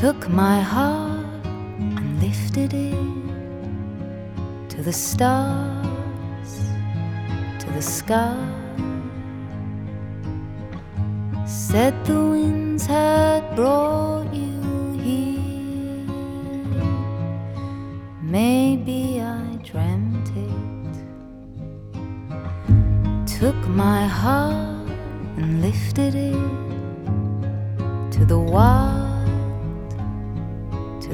took my heart and lifted it to the stars, to the sky. Said the winds had brought you here. Maybe I dreamt it. Took my heart and lifted it to the wild,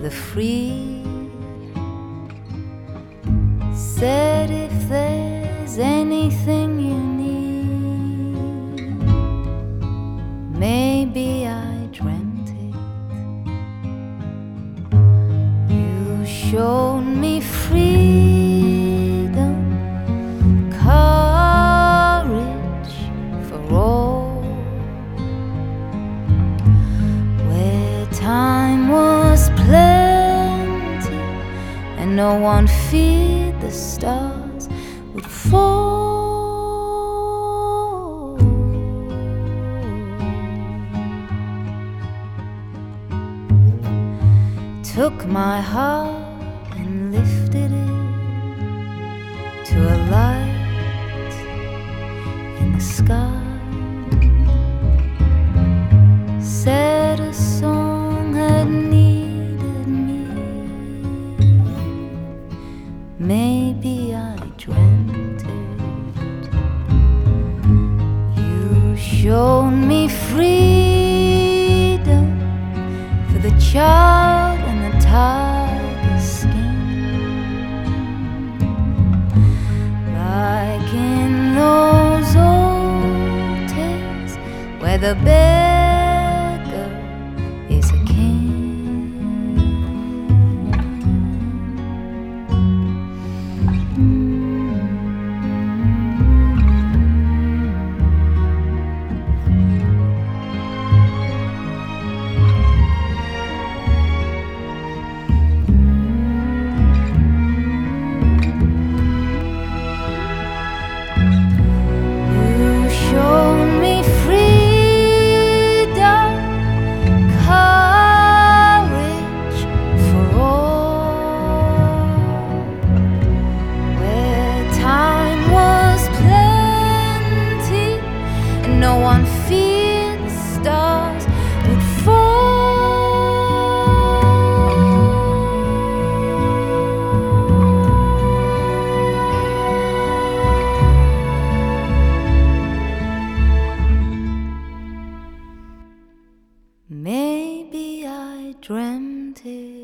the free. Said if there's anything you need, maybe I dreamt it. You showed me freedom, courage for all where time no one feared the stars would fall. Took my heart and lifted it to a light in the sky Showed me freedom for the child and the tiger's skin. Like in those old tales where the beggar no one feared stars would fall. Maybe I dreamt it.